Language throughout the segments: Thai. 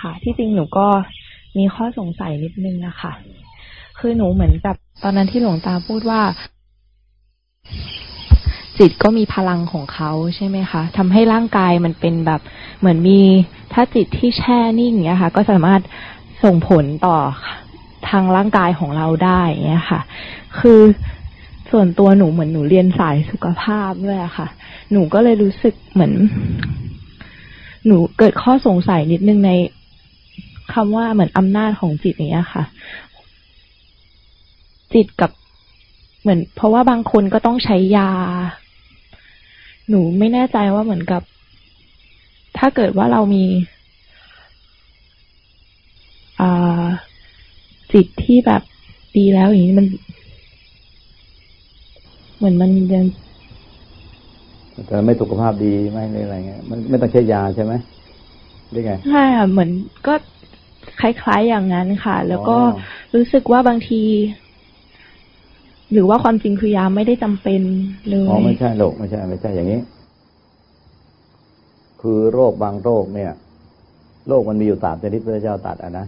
ค่ะ ที่จริงหนูก็มีข้อสงสัยนิดนึงนะคะ คือหนูเหมือนกับตอนนั้นที่หลวงตาพูดว่า จิตก็มีพลังของเขาใช่ไหมคะทำให้ร่างกายมันเป็นแบบ เหมือนมีถ้าจิตที่แช่นิ่งเนี้ยค่ะ ก็สามารถส่งผลต่อทางร่างกายของเราได้เนี้ยค่ะ คือส่วนตัวหนูเหมือนหนูเรียนสายสุขภาพด้วยค่ะ หนูก็เลยรู้สึกเหมือน หนูเกิดข้อสงสัยนิดนึงใน คำว่าเหมือนอำนาจของจิตอย่างเงี้ยค่ะ จิตกับเหมือน เพราะว่าบางคนก็ต้องใช้ยา หนูไม่แน่ใจว่าเหมือนกับ ถ้าเกิดว่าเรามีจิตที่แบบดีแล้วอย่างนี้มัน เหมือนมันยังแต่ไม่สุขภาพดีไม่อะไรเงี้ยมันไม่ต้องใช้ยาใช่ไหมได้ไงใช่ค่ะเหมือนก็ คล้ายๆอย่างนั้นค่ะ แล้วก็รู้สึกว่าบางที หรือว่าความจริงคือยาไม่ได้จำเป็นเลยอ๋อไม่ใช่โรคไม่ใช่ ไม่ใช่อย่างนี้ คือโรคบางโรคเนี่ย โรคมันมีอยู่สามชนิดพระเจ้าตัดอะนะ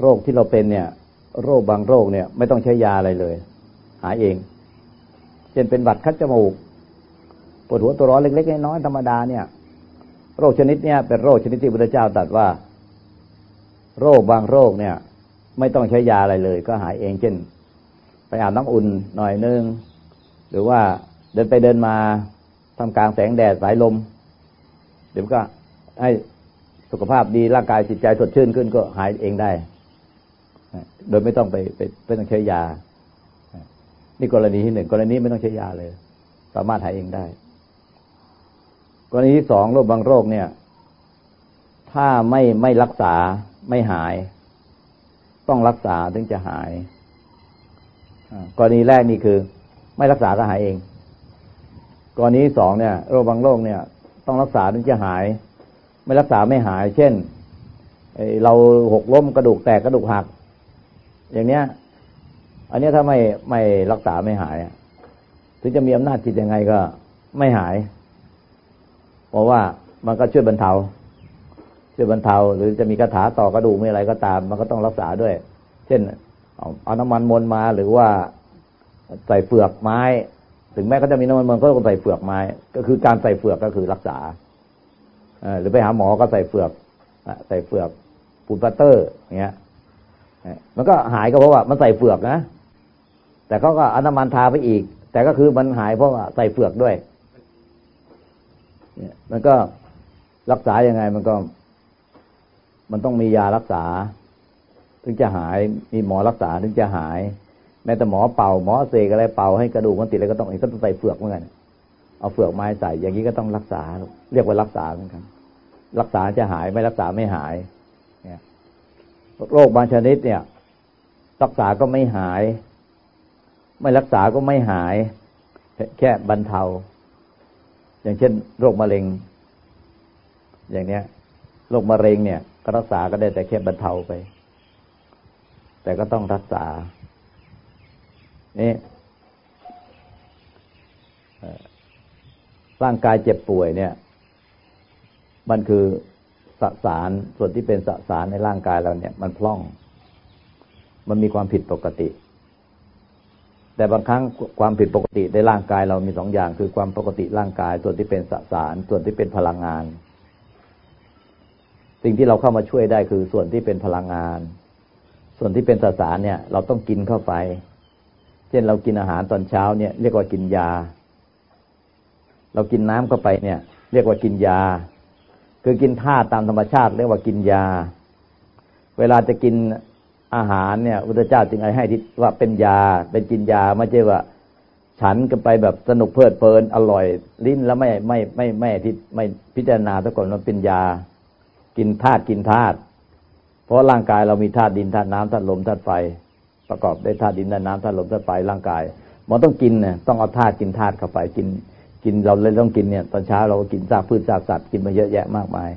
โรคที่เราเป็นเนี่ย โรคบางโรคเนี่ย ไม่ต้องใช้ยาอะไรเลย หายเอง เช่นเป็นบัดคัดจมูกปวดหัวตัวร้อนเล็กๆน้อยๆธรรมดาเนี่ยโรคชนิดเนี้ยเป็นโรคชนิดที่พระเจ้าตรัสว่า โรคบางโรคเนี่ย ไม่ต้องใช้ยาอะไรเลย ก็หายเองเช่น ไปอาบน้ำอุ่นหน่อยนึง หรือว่าเดินไปเดินมาทำกลางแสงแดดสายลม เดี๋ยวก็ให้สุขภาพดีร่างกายจิตใจสดชื่นขึ้นก็หายเองได้ โดยไม่ต้องไปไปไม่ต้องใช้ยา นี่กรณีที่หนึ่งกรณีไม่ต้องใช้ยาเลย สามารถหายเองได้ กรณีที่สองโรคบางโรคเนี่ย ถ้าไม่ไม่รักษา ไม่หาย ต้องรักษาถึงจะหายกรณีแรกนี่คือ ไม่รักษาก็หายเอง กรณีสองเนี่ยโรคบางโรคเนี่ย ต้องรักษาถึงจะหาย ไม่รักษาไม่หาย เช่นเราหกล้มกระดูกแตกกระดูกหัก อย่างเนี้ย อันนี้ถ้าไม่ไม่รักษาไม่หายถึงจะมีอำนาจจิตยังไงก็ไม่หาย เพราะว่ามันก็ช่วยบรรเทา ช่วยบรรเทาหรือจะมีคาถาต่อกระดูกมีอะไรก็ตาม มันก็ต้องรักษาด้วย เช่นเอาน้ำมันมนมาหรือว่าใส่เฟือกไม้ ถึงแม้เขาจะมีน้ำมันมนก็ต้องใส่เฟือกไม้ ก็คือการใส่เฟือกก็คือรักษาหรือไปหาหมอก็ใส่เฟือกใส่เฟือกปูนปัตเตอร์อย่างเงี้ยมันก็หายก็เพราะว่ามันใส่เฟือกนะแต่เขาก็เอาน้ำมันทาไปอีก แต่ก็คือมันหายเพราะว่าใส่เฟือกด้วยเนี่ยมันก็รักษายังไงมันก็ มันต้องมียารักษา ถึงจะหาย มีหมอรักษาถึงจะหาย แม้แต่หมอเป่าหมอเสกอะไรเป่าให้กระดูกมันติดอะไรก็ต้องก็ต้องใส่เฟือกเหมือนกัน เอาเฟือกไม้ใส่ อย่างนี้ก็ต้องรักษา เรียกว่ารักษาเหมือนกัน รักษาจะหายไม่รักษาไม่หาย เนี่ย โรคบางชนิดเนี่ย รักษาก็ไม่หาย ไม่รักษาก็ไม่หาย แค่บรรเทา อย่างเช่น โรคมะเร็ง อย่างเนี้ย โรคมะเร็งเนี่ยก็รักษาก็ได้แต่แค่บรรเทาไป แต่ก็ต้องรักษา นี่ร่างกายเจ็บป่วยเนี่ย มันคือสสารส่วนที่เป็นสสารในร่างกายเราเนี่ย มันพล่อง มันมีความผิดปกติ แต่บางครั้งความผิดปกติในร่างกายเรามีสองอย่าง คือความปกติร่างกาย ส่วนที่เป็นสสาร ส่วนที่เป็นพลังงาน สิ่งที่เราเข้ามาช่วยได้คือส่วนที่เป็นพลังงาน ส่วนที่เป็นสสารเนี่ย เราต้องกินเข้าไป เช่นเรากินอาหารตอนเช้าเนี่ย เรียกว่ากินยา เรากินน้ำเข้าไปเนี่ย เรียกว่ากินยา คือกินธาตุตามธรรมชาติ เรียกว่ากินยา เวลาจะกินอาหารเนี่ยพุทธเจ้าจึงให้ทิว่าเป็นยา เป็นกินยาไม่ใช่ว่าฉันกันไปแบบสนุกเพลิดเพลินอร่อยลิ้นแล้วไม่ไม่ไม่ไม่ที่ไม่พิจารณาซะก่อนว่าเป็นยา กินธาตุกินธาตุเพราะร่างกายเรามีธาตุดินธาตุน้ำธาตุลมธาตุไฟ ประกอบด้วยธาตุดินธาตุน้ำธาตุลมธาตุไฟร่างกายมันต้องกินเนี่ยต้องเอาธาตุกินธาตุเข้าไปกินกินเราเลยต้องกินเนี่ย ตอนเช้าเราก็กินซากพืชซากสัตว์กินมาเยอะแยะมากมาย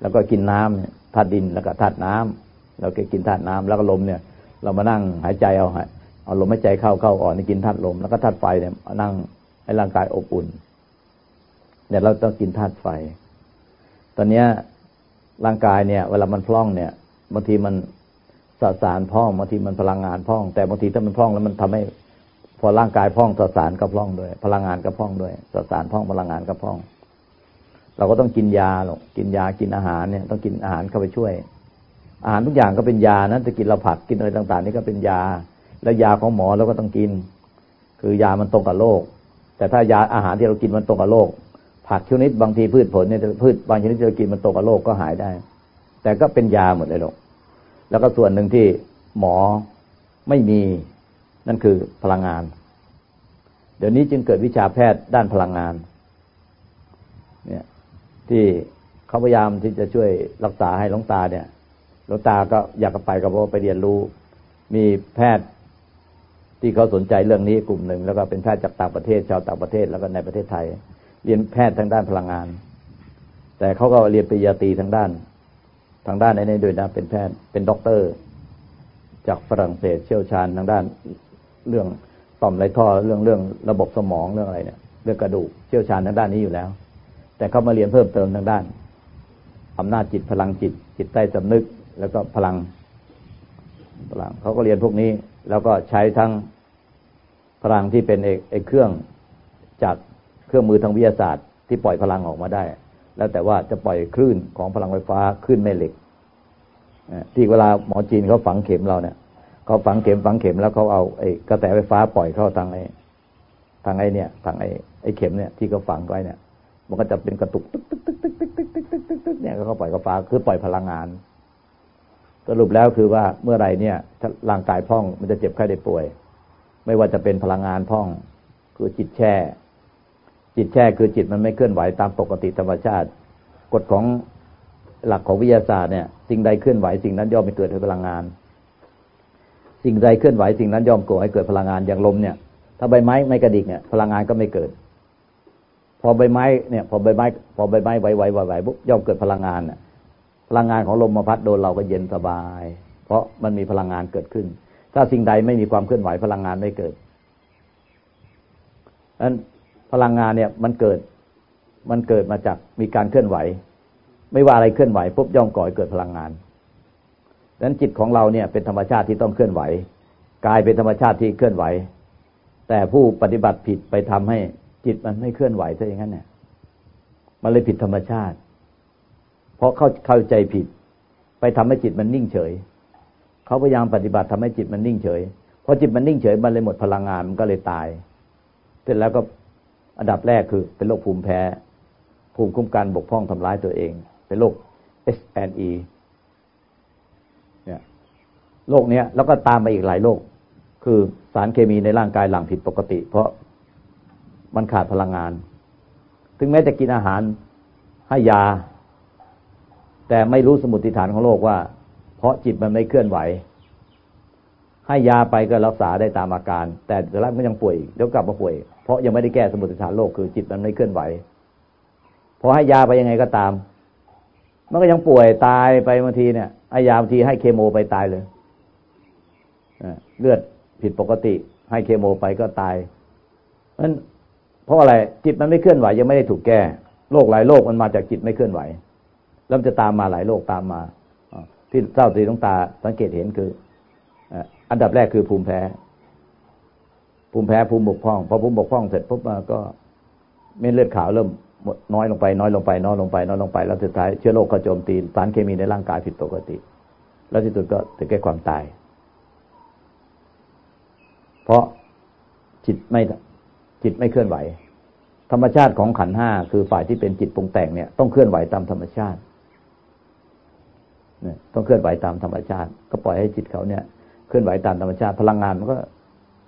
แล้วก็กินน้ำธาตุดินแล้วก็ธาตุน้ำเราก็กินธาตุน้ำแล้วก็ลมเนี่ย เรามานั่งหายใจเอาเอาลมหายใจเข้าเข้าออกนี่กินธาตุลมแล้วก็ธาตุไฟเนี่ยนั่งให้ร่างกายอบอุ่นเนี่ยเราต้องกินธาตุไฟ ตอนเนี้ย ร่างกายเนี่ย เวลามันพร่องเนี่ยบางทีมันสสารพร่องบางทีมันพลังงานพร่อง แต่บางทีถ้ามันพร่องแล้วมันทำให้ พอร่างกายพร่องสสารก็พร่องด้วย พลังงานก็พร่องด้วยสสารพร่องพลังงานก็พร่อง เราก็ต้องกินยาหรอกกินยากินอาหารเนี่ย ต้องกินอาหารเข้าไปช่วย อาหารทุกอย่างก็เป็นยานะจะกินเราผักกินอะไรต่าง ๆ นี่ก็เป็นยา แล้วยาของหมอเราก็ต้องกิน คือยามันตรงกับโรคแต่ถ้ายาอาหารที่เรากินมันตรงกับโรค ผักชนิดบางทีพืชผลเนี่ยพืชบางชนิดที่เรากินมันตรงกับโรคก็หายได้ แต่ก็เป็นยาหมดเลยหรอกแล้วก็ส่วนหนึ่งที่หมอไม่มีนั่นคือพลังงาน เดี๋ยวนี้จึงเกิดวิชาแพทย์ด้านพลังงาน เนี่ยที่เขาพยายามที่จะช่วยรักษาให้หลวงตาเนี่ยหลวงตาก็อยากไปก็เพราะไปเรียนรู้ มีแพทย์ที่เขาสนใจเรื่องนี้กลุ่มหนึ่งแล้วก็เป็นแพทย์จากต่างประเทศชาวต่างประเทศแล้วก็ในประเทศไทย เรียนแพทย์ทางด้านพลังงาน แต่เขาก็เรียนปริญญาตรีทางด้าน ทางด้านในนี้ด้วยนะเป็นแพทย์เป็นด็อกเตอร์ จากฝรั่งเศสเชี่ยวชาญทางด้านเรื่องต่อมไรท่อเรื่องเรื่องระบบสมองเรื่องอะไรเนี่ยเรื่องกระดูกเชี่ยวชาญทางด้านนี้อยู่แล้ว แต่เขามาเรียนเพิ่มเติมทางด้านอำนาจจิตพลังจิต จิตใต้สำนึก แล้วก็พลังพลังเขาก็เรียนพวกนี้ แล้วก็ใช้ทั้งพลังที่เป็นเอกเครื่องจาก รื่องมือทางวิทยาศาสตร์ที่ปล่อยพลังออกมาได้ แล้วแต่ว่าจะปล่อยคลื่นของพลังไฟฟ้าคลื่นแม่เหล็กที่เวลาหมอจีนเขาฝังเข็มเราเนี่ยเขาฝังเข็มฝังเข็มแล้วเขาเอาไอ้กระแสไฟฟ้าปล่อยเข้าทางไอ้ทางไอ้เนี่ยทางไอ้ไอ้เข็มเนี่ยที่เขาฝังไว้เนี่ย มันก็จะเป็นกระตุกตึ๊กตึ๊กตึ๊กตึ๊กตึ๊กตึ๊กตึ๊กตึ๊กตึ๊กตึ๊กเนี่ยเขาปล่อยไฟฟ้าคือปล่อยพลังงาน สรุปแล้วคือว่าเมื่อไรเนี่ยร่างกายพองมันจะเจ็บไข้ได้ป่วย ไม่ว่าจะเป็นพลังงานพ่อง คือจิตแช่ จิตแช่คือจิตมันไม่เคลื่อนไหวตามปกติธรรมชาติ กฎของหลักของวิทยาศาสตร์เนี่ย สิ่งใดเคลื่อนไหวสิ่งนั้นย่อมไปเกิดพลังงาน สิ่งใดเคลื่อนไหวสิ่งนั้นย่อมก่อให้เกิดพลังงานอย่างลมเนี่ย ถ้าใบไม้ไม่กระดิกเนี่ย พลังงานก็ไม่เกิด พอใบไม้เนี่ยพอใบไม้พอใบไม้ไหวไหวไหวไหวปุ๊บย่อมเกิดพลังงานเนี่ยพลังงานของลมมาพัดโดนเราก็เย็นสบาย เพราะมันมีพลังงานเกิดขึ้น ถ้าสิ่งใดไม่มีความเคลื่อนไหวพลังงานไม่เกิดนั้น พลังงานเนี่ยมันเกิดมันเกิดมาจากมีการเคลื่อนไหว ไม่ว่าอะไรเคลื่อนไหวปุ๊บย่อมก่อให้เกิดพลังงานดังนั้นจิตของเราเนี่ยเป็นธรรมชาติที่ต้องเคลื่อนไหวกายเป็นธรรมชาติที่เคลื่อนไหว แต่ผู้ปฏิบัติผิดไปทำให้จิตมันไม่เคลื่อนไหวซะอย่างนั้นเนี่ยมันเลยผิดธรรมชาติ เพราะเข้าเข้าใจผิด ไปทำให้จิตมันนิ่งเฉย เขาพยายามปฏิบัติทำให้จิตมันนิ่งเฉยพอจิตมันนิ่งเฉยมันเลยหมดพลังงานมันก็เลยตาย เสร็จแล้วก็ อันดับแรกคือเป็นโรคภูมิแพ้ ภูมิคุ้มกันบกพร่องทำร้ายตัวเอง เป็นโรค SNE เนี่ยโรคเนี้ยแล้วก็ตามมาอีกหลายโรคคือสารเคมีในร่างกายหลั่งผิดปกติ เพราะมันขาดพลังงาน ถึงแม้จะกินอาหารให้ยา แต่ไม่รู้สมุติฐานของโรคว่า เพราะจิตมันไม่เคลื่อนไหว ให้ยาไปก็รักษาได้ตามอาการ แต่เดี๋ยวร่างมันยังป่วยเดี๋ยวกลับมาป่วย เพราะยังไม่ได้แก้สมุทฐานโรคคือจิตมันไม่เคลื่อนไหวพอให้ยาไปยังไงก็ตาม มันก็ยังป่วยตายไปบางทีเนี่ยให้ยาบางทีให้เคโมไปตายเลยเลือดผิดปกติ ให้เคโมไปก็ตายนั้นเพราะอะไรจิตมันไม่เคลื่อนไหวยังไม่ได้ถูกแก้โรคหลายโรคมันมาจากจิตไม่เคลื่อนไหวแล้วจะตามมาหลายโรคตามมาที่เจ้าตีต้องตาสังเกตเห็นคือ อันดับแรกคือภูมิแพ้ ภูมิแพ้ภูมิบกพร่องพอภูมิบกพร่องเสร็จปุ๊บมาก็เม็ดเลือดขาวเริ่มน้อยลงไป น้อยลงไป น้อยลงไป น้อยลงไป แล้วสุดท้ายเชื้อโรคก็โจมตีสารเคมีในร่างกายผิดปกติ แล้วที่สุดก็ถึงแก่ความตาย เพราะจิตไม่จิตไม่เคลื่อนไหว ธรรมชาติของขันห้าคือฝ่ายที่เป็นจิตปรุงแต่งเนี่ยต้องเคลื่อนไหวตามธรรมชาติเนี่ยต้องเคลื่อนไหวตามธรรมชาติ ก็ปล่อยให้จิตเขาเนี่ย เคลื่อนไหวตามธรรมชาติ พลังงานมันก็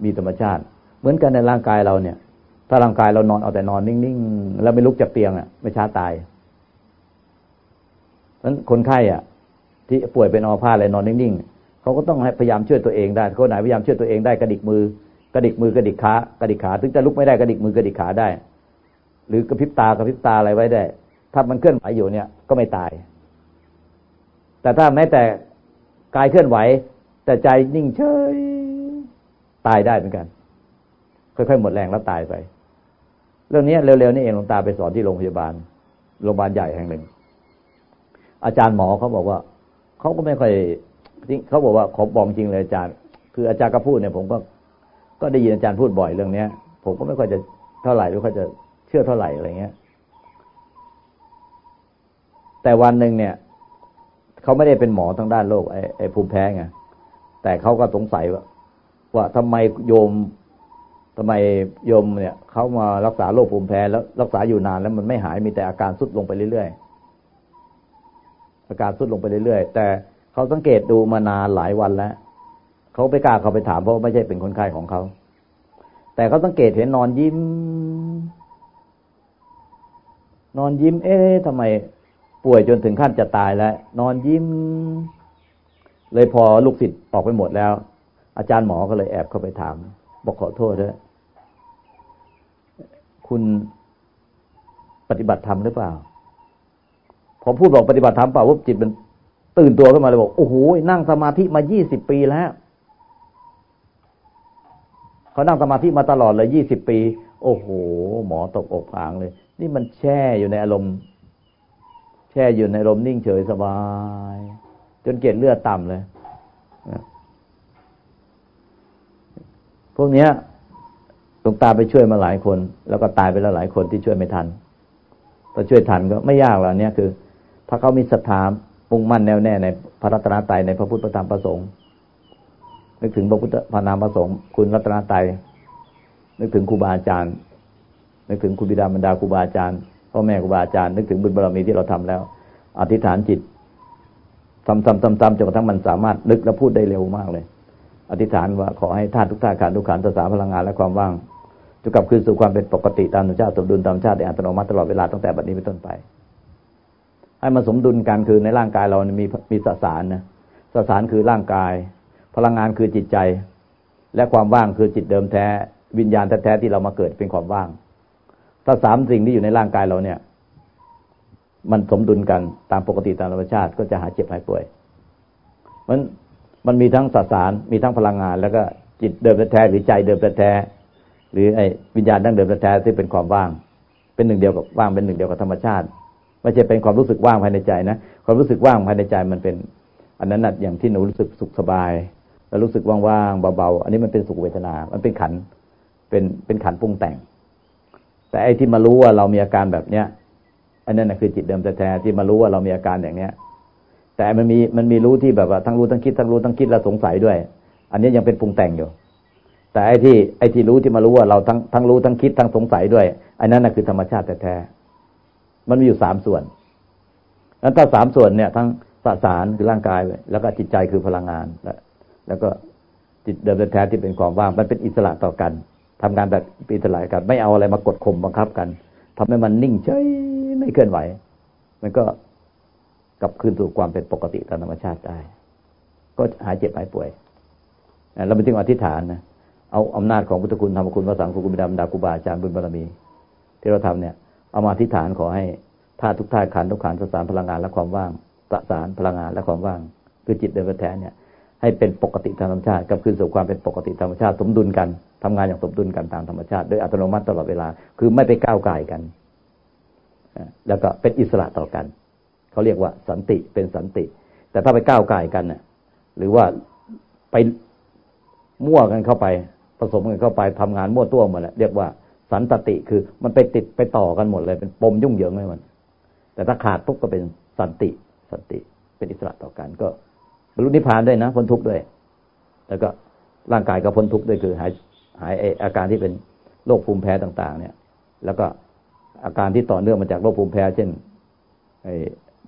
มีธรรมชาติ เหมือนกันในร่างกายเราเนี่ย ถ้าร่างกายเรานอนเอาแต่นอนนิ่งๆแล้วไม่ลุกจากเตียงอะ ไม่ช้าตายเพราะนั้นคนไข้อะ ที่ป่วยเป็นอัมพาตอะไรนอนนิ่งๆเขาก็ต้องพยายามช่วยตัวเองได้คนไหนพยายามช่วยตัวเองได้กระดิกมือกระดิกมือกระดิกขากระดิกขา ถึงจะลุกไม่ได้กระดิกมือกระดิกขาได้ หรือกระพริบตากระพริบตาอะไรไว้ได้ ถ้ามันเคลื่อนไหวอยู่เนี่ย ก็ไม่ตาย แต่ถ้าแม้แต่กายเคลื่อนไหว แต่ใจนิ่งเฉยตายได้เหมือนกัน ค่อยๆหมดแรงแล้วตายไป เรื่องนี้เร็วๆนี่เองหลวงตาไปสอนที่โรงพยาบาลโรงพยาบาลใหญ่แห่งหนึ่ง อาจารย์หมอเขาบอกว่าเขาก็ไม่ค่อยเขาบอกว่าขอบอกจริงเลยอาจารย์ คืออาจารย์ก็พูดเนี่ย ผมก็ก็ได้ยินอาจารย์พูดบ่อยเรื่องเนี้ย ผมก็ไม่ค่อยจะเท่าไหร่หรือค่อยจะเชื่อเท่าไหร่อะไรเงี้ย แต่วันหนึ่งเนี่ยเขาไม่ได้เป็นหมอทางด้านโรคไอ้ไอ้ภูมิแพ้ไง แต่เขาก็สงสัยว่าว่าทำไมโยมทำไมโยมเนี่ยเขามารักษาโรคภูมิแพ้แล้วรักษาอยู่นานแล้วมันไม่หายมีแต่อาการสุดลงไปเรื่อยๆอาการสุดลงไปเรื่อยๆแต่เขาสังเกตดูมานานหลายวันแล้วเขาไม่กล้าเขาไปถามเพราะไม่ใช่เป็นคนไข้ของเขาแต่เขาสังเกตเห็นนอนยิ้ม นอนยิ้ม เอ๊ะทำไมป่วยจนถึงขั้นจะตายแล้ว นอนยิ้ม เลยพอลูกศิษย์ออกไปหมดแล้ว อาจารย์หมอก็เลยแอบเข้าไปถาม บอกขอโทษด้วยคุณปฏิบัติธรรมหรือเปล่า พอพูดบอกปฏิบัติธรรมเปล่าว่าจิตมันตื่นตัวขึ้นมาเลยบอกโอ้โหนั่งสมาธิมายี่สิบปีแล้วเขานั่งสมาธิมาตลอดเลยยี่สิบปี โอ้โห หมอตกอกผางเลย นี่มันแช่อยู่ในอารมณ์ แช่อยู่ในอารมณ์นิ่งเฉยสบาย จนเกล็ดเลือดต่ำเลยพวกเนี้ยหลวงตาไปช่วยมาหลายคน แล้วก็ตายไปแล้วหลายคนที่ช่วยไม่ทันพอช่วยทันก็ไม่ยากแล้วเนี่ยคือ ถ้าเขามีศรัทธามุ่งมั่นแน่วแน่ในพระรัตนตรัยในพระพุทธธรรมประสงค์นึกถึงพระพุทธพระนามประสงค์คุณรัตนตรัยนึกถึงครูบาอาจารย์ นึกถึงคุณบิดามารดาครูบาอาจารย์พ่อแม่ครูบาอาจารย์นึกถึงบุญบารมีที่เราทำแล้ว อธิษฐานจิต ทำๆๆๆจนกระทั่งมันสามารถนึกและพูดได้เร็วมากเลย อธิษฐานว่าขอให้ธาตุทุกธาตุขันทุกขันสสารพลังงานและความว่างจะกลับคืนสู่ความเป็นปกติตามธรรมชาติสมดุลตามชาติอัตโนมัติตลอดเวลาตั้งแต่บัดนี้เป็นต้นไป ให้มันสมดุลกันคือในร่างกายเรามีมีสสารนะสสารคือร่างกาย พลังงานคือจิตใจ และความว่างคือจิตเดิมแท้ วิญญาณแท้ๆที่เรามาเกิดเป็นความว่าง ถ้าสามสิ่งที่อยู่ในร่างกายเราเนี่ย มันสมดุลกันตามปกติตามธรรมชาติ ก็จะหาเจ็บหายป่วย มันมันมีทั้งสสารมีทั้งพลังงาน แล้วก็จิตเดิมแท้หรือใจเดิมแท้หรือไอ้วิญญาณดั้งเดิมแท้ที่เป็นความว่าง เป็นหนึ่งเดียวกับว่างเป็นหนึ่งเดียวกับธรรมชาติไม่ใช่เป็นความรู้สึกว่างภายในใจนะความรู้สึกว่างภายในใจมันเป็น อันนั้นนะอย่างที่หนูรู้สึกสุขสบาย แล้วรู้สึกว่างๆเบาๆอันนี้มันเป็นสุขเวทนา มันเป็นขันเป็นเป็นขันปรุงแต่ง แต่ไอ้ที่มารู้ว่าเรามีอาการแบบเนี้ย อันนั้นนะคือจิตเดิมแท้ๆที่มารู้ว่าเรามีอาการอย่างเนี้ย แต่มันมีมันมีรู้ที่แบบว่าทั้งรู้ทั้งคิดทั้งรู้ทั้งคิดแล้วสงสัยด้วย อันนี้ยังเป็นปรุงแต่งอยู่ แต่ไอ้ที่ไอ้ที่รู้ที่มารู้ว่าเราทั้งทั้งรู้ทั้งคิดทั้งสงสัยด้วย อันนั้นนะคือธรรมชาติแท้ๆมันมีอยู่สามส่วนนั้นถ้าสามส่วนเนี่ย ทั้งสสารคือร่างกายแล้วก็จิตใจคือพลังงานแล้วก็จิตเดิมแท้ที่เป็นความว่างมันเป็นอิสระต่อกันทำงานแบบอิสระกัน ไม่เอาอะไรมากดข่มบังคับกัน ทำให้มันนิ่งเฉยไม่เคลื่อนไหว มันก็กลับคืนสู่ความเป็นปกติตามธรรมชาติได้ ก็หายเจ็บหายป่วยเราไปถึงอธิษฐานนะเอาอำนาจของพุทธคุณธรรมคุณพระสังฆคุณบิดามดาคุบาอาจารย์บุญบารมี ที่เราทำเนี่ย เอามาอธิษฐานขอให้ธาตุทุกธาตุขันทุกขันสสารพลังงานและความว่างสสารพลังงานและความว่าง คือจิตเดิมแท้เนี่ย ให้เป็นปกติธรรมชาติกับคืนสู่ความเป็นปกติธรรมชาติ สมดุลกัน ทำงานอย่างสมดุลกันตามธรรมชาติโดยอัตโนมัติตลอดเวลา คือไม่ไปก้าวไก่กัน แล้วก็เป็นอิสระต่อกัน เขาเรียกว่าสันติเป็นสันติ แต่ถ้าไปก้าวไก่กันน่ะ หรือว่าไปมั่วกันเข้าไปผสมกันเข้าไปทำงานมั่วตัวหมดแหละเรียกว่าสันตติคือมันไปติดไปต่อกันหมดเลย เป็นปมยุ่งเหยิงเลยมัน แต่ถ้าขาดปุ๊บก็เป็นสันติ สันติเป็นอิสระต่อกันก็บรรลุนิพพานด้วยนะพ้นทุกข์ด้วย แล้วก็ร่างกายก็พ้นทุกข์ด้วยคือหาย หายอาการที่เป็นโรคภูมิแพ้ต่าง ๆ เนี่ย แล้วก็อาการที่ต่อเนื่องมาจากโรคภูมิแพ้ เช่นไอ้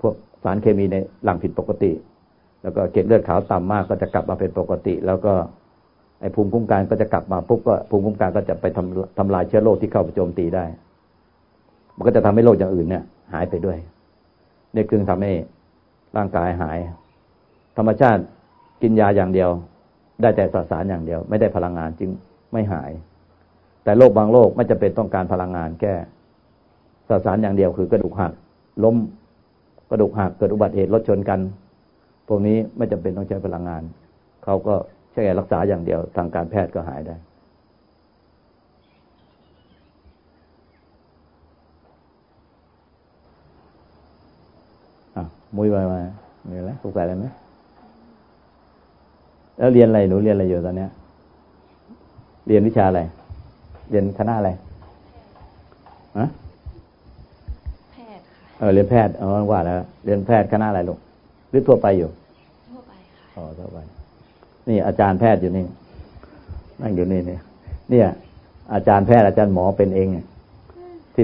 พวกสารเคมีในหลังผิดปกติ แล้วก็เกล็ดเลือดขาวต่ำมากก็จะกลับมาเป็นปกติ แล้วก็ไอ้ภูมิคุ้มกันก็จะกลับมาปุ๊บก็ภูมิคุ้มกันก็จะไปทำทำลายเชื้อโรคที่เข้าไปโจมตีได้ มันก็จะทำให้โรคอย่างอื่นเนี่ย หายไปด้วยนี่คือทำให้ร่างกายหาย ธรรมชาติกินยาอย่างเดียว ได้แต่สสารอย่างเดียว ไม่ได้พลังงานจึง ไม่หาย แต่โรคบางโรคไม่จะเป็นต้องการพลังงานแก้สสารอย่างเดียวคือกระดูกหักล้มกระดูกหักเกิดอุบัติเหตุรถชนกัน พวกนี้ไม่จำเป็นต้องใช้พลังงาน เขาก็ใช้รักษาอย่างเดียวทางการแพทย์ก็หายได้ มุ้ยไปมามีอะไรสงสัยอะไรไหมแล้วเรียนอะไรหนูเรียนอะไรอยู่ตอนเนี้ย เรียนวิชาอะไร เรียนคณะอะไรฮะแพทย์ค่ะเออเรียนแพทย์เออว่าแล้ว เรียนแพทย์คณะอะไรลูกหรือทั่วไปอยู่ ทั่วไปค่ะอ๋อทั่วไป นี่อาจารย์แพทย์อยู่นี่ นั่งอยู่นี่เนี่ยเนี่ย อาจารย์แพทย์อาจารย์หมอเป็นเองที่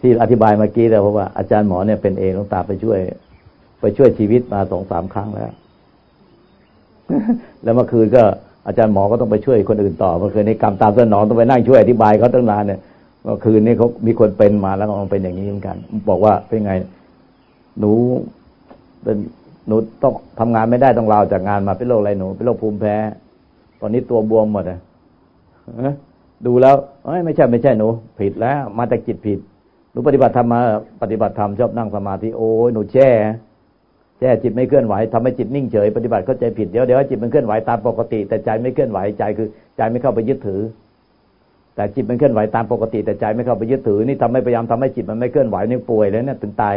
ที่อธิบายเมื่อกี้แล้วเพราะว่าอาจารย์หมอเนี่ยเป็นเองต้องตาไปช่วย ไปช่วยชีวิตมาสองสามครั้งแล้ว แล้วเมื่อคืนก็ อาจารย์หมอก็ต้องไปช่วยคนอื่นต่อเมื่อคืนในกรรมตามสนองต้องไปนั่งช่วยอธิบายเขาตั้งนานเนี่ยเมื่อคืนนี้เขามีคนเป็นมาแล้วก็มันเป็นอย่างนี้เหมือนกัน บอกว่าเป็นไง หนูเป็นหนูต้องทำงานไม่ได้ต้องลาจากงานมาเป็นโรคอะไรหนูเป็นโรคภูมิแพ้ ตอนนี้ตัวบวมหมดเลยดูแล้วเอ้ยไม่ใช่ไม่ใช่หนู ผิดแล้ว มาจากจิตผิดหนูปฏิบัติธรรมมาปฏิบัติธรรมชอบนั่งสมาธิโอ้ยหนูแช่ แช่จิตไม่เคลื่อนไหวทำให้จิตนิ่งเฉยปฏิบัติเข้าใจผิดเดี๋ยวเดี๋ยวจิตมันเคลื่อนไหวตามปกติ แต่ใจไม่เคลื่อนไหวใจคือ ใจไม่เข้าไปยึดถือ แต่จิตมันเคลื่อนไหวตามปกติ แต่ใจไม่เข้าไปยึดถือ นี่ทำให้พยายามทำให้จิตมันไม่เคลื่อนไหวนี่ป่วยแล้วเนี่ยถึงตาย